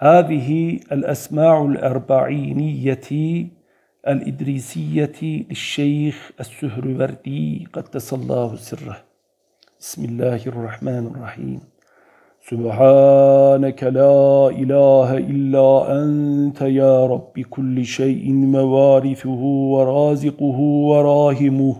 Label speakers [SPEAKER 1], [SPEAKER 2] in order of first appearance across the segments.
[SPEAKER 1] هذه الأسماع الأربعينية الإدريسية للشيخ السهروردي قدس الله سره. بسم الله الرحمن الرحيم. سبحانك لا إله إلا أنت يا رب كل شيء موارثه ورازقه وراهمه.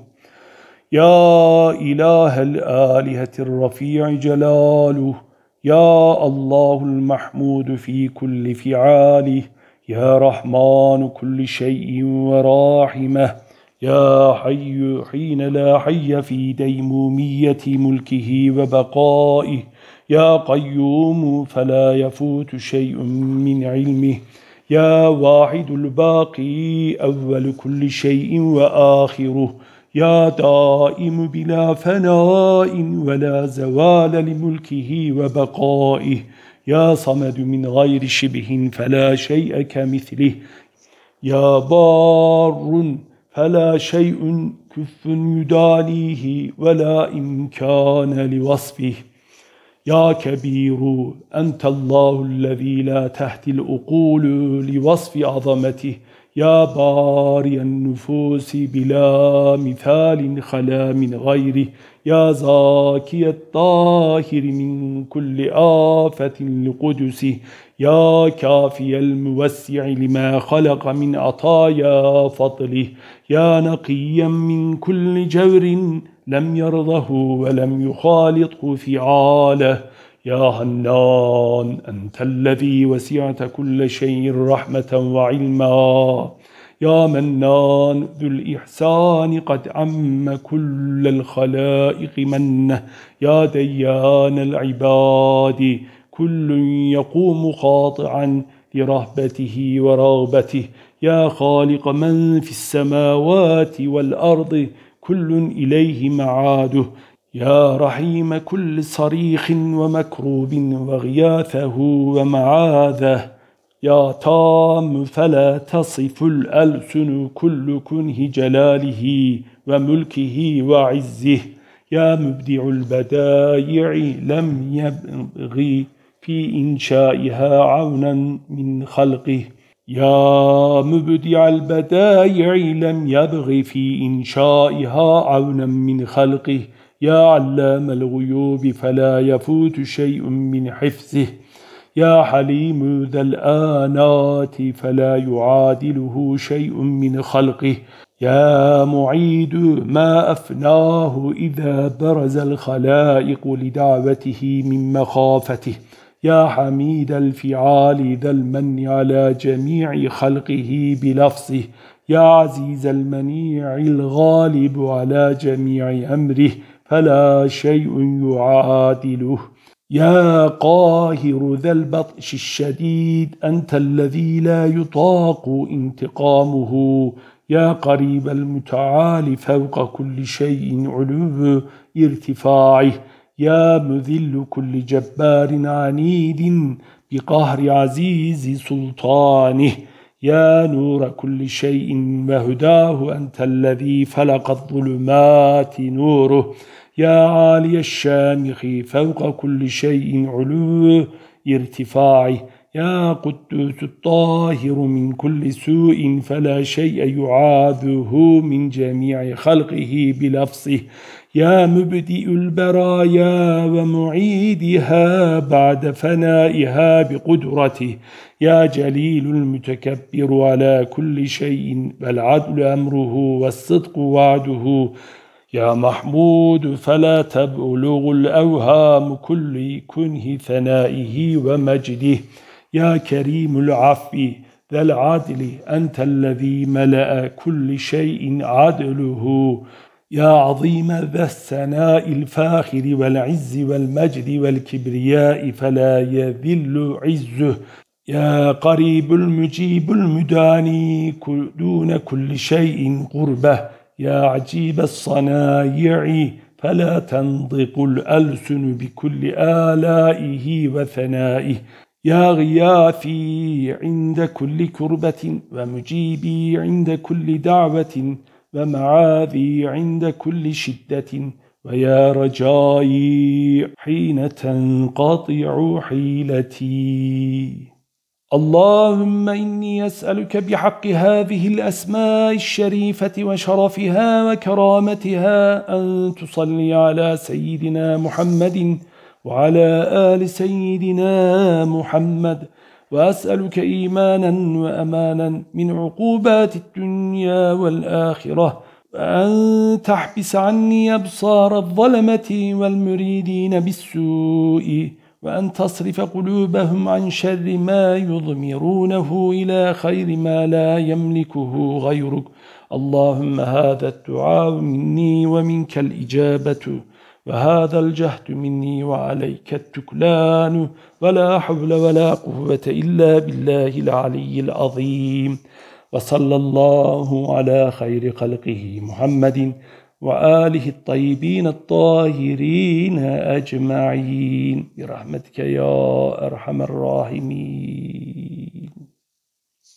[SPEAKER 1] يا إله الآلهة الرفيع جلاله. يا الله المحمود في كل فعاله يا رحمن كل شيء وراحمه يا حي حين لا حي في ديمومية ملكه وبقائه يا قيوم فلا يفوت شيء من علمه يا واحد الباقي أول كل شيء وآخره يا دائم بلا فناء ولا زوال لملكه وبقائه. يا صمد من غير شبه فلا شيء كمثله. يا بار فلا شيء كف يدانيه ولا إمكان لوصفه. يا كبير أنت الله الذي لا تهتي الأقول لوصف عظمته. يا باري النفوس بلا مثال خلا من غيره. يا زاكي الطاهر من كل آفة لقدسه. يا كافي الموسع لما خلق من عطايا فضله. يا نقيا من كل جور لم يرضه ولم يخالطه فعاله. يا هنان أنت الذي وسعت كل شيء رحمة وعلما. يا منان ذو الإحسان قد عم كل الخلائق منه. يا ديان العباد كل يقوم خاطعا لرهبته ورغبته. يا خالق من في السماوات والأرض كل إليه معاده. يا رحيم كل صريخ ومكروب وغياثه ومعاذه. يا تام فلا تصف الألسن كل كنه جلاله وملكه وعزه. يا مبدع البدايع لم يبغي في إنشائها عونا من خلقه. يا مبدع البدايع لم يبغ في إنشائها عونا من خلقه. يا علام الغيوب فلا يفوت شيء من حفظه. يا حليم ذا الآنات فلا يعادله شيء من خلقه. يا معيد ما أفناه إذا برز الخلائق لدعوته من مخافته. يا حميد الفعال ذا المن على جميع خلقه بلفظه. يا عزيز المنيع الغالب على جميع أمره فلا شيء يعادله. يا قاهر ذا البطش الشديد أنت الذي لا يطاق انتقامه. يا قريب المتعال فوق كل شيء علو ارتفاعه. يا مذل كل جبار عنيد بقهر عزيز سلطانه. يا نور كل شيء وهداه أنت الذي فلق الظلمات نوره. يا عالي الشامخ فوق كل شيء علو ارتفاعه. يا قدوس الطاهر من كل سوء فلا شيء يعاذه من جميع خلقه بلفظه. يا مبدئ البرايا ومعيدها بعد فنائها بقدرته. يا جليل المتكبر على كل شيء والعدل أمره والصدق وعده. يا محمود فلا تبلغ الأوهام كل كنه ثنائه ومجده. يا كريم العفو ذا العدل أنت الذي ملأ كل شيء عدله. يا عظيم ذا السناء الفاخر والعز والمجد والكبرياء فلا يذل عزه. يا قريب المجيب المداني دون كل شيء قربه. يا عجيب الصنايع فلا تنطق الألسن بكل آلائه وثنائه. يا غياثي عند كل كربة ومجيبي عند كل دعوة. ومعاذي عند كل شدة ويا رجائي حين تنقطع حيلتي. اللهم إني أسألك بحق هذه الأسماء الشريفة وشرفها وكرامتها أن تصلي على سيدنا محمد وعلى آل سيدنا محمد وأسألك إيمانا وأمانا من عقوبات الدنيا والآخرة وأن تحبس عني أبصار الظلمة والمريدين بالسوء وأن تصرف قلوبهم عن شر ما يضمرونه إلى خير ما لا يملكه غيرك. اللهم هذا الدعاء مني ومنك الإجابة. وهذا الجهد مني وعليك التكلان ولا حول ولا قوة إلا بالله العلي العظيم. وصلى الله على خير خلقه محمد وآله الطيبين الطاهرين أجمعين. برحمتك يا أرحم الراحمين.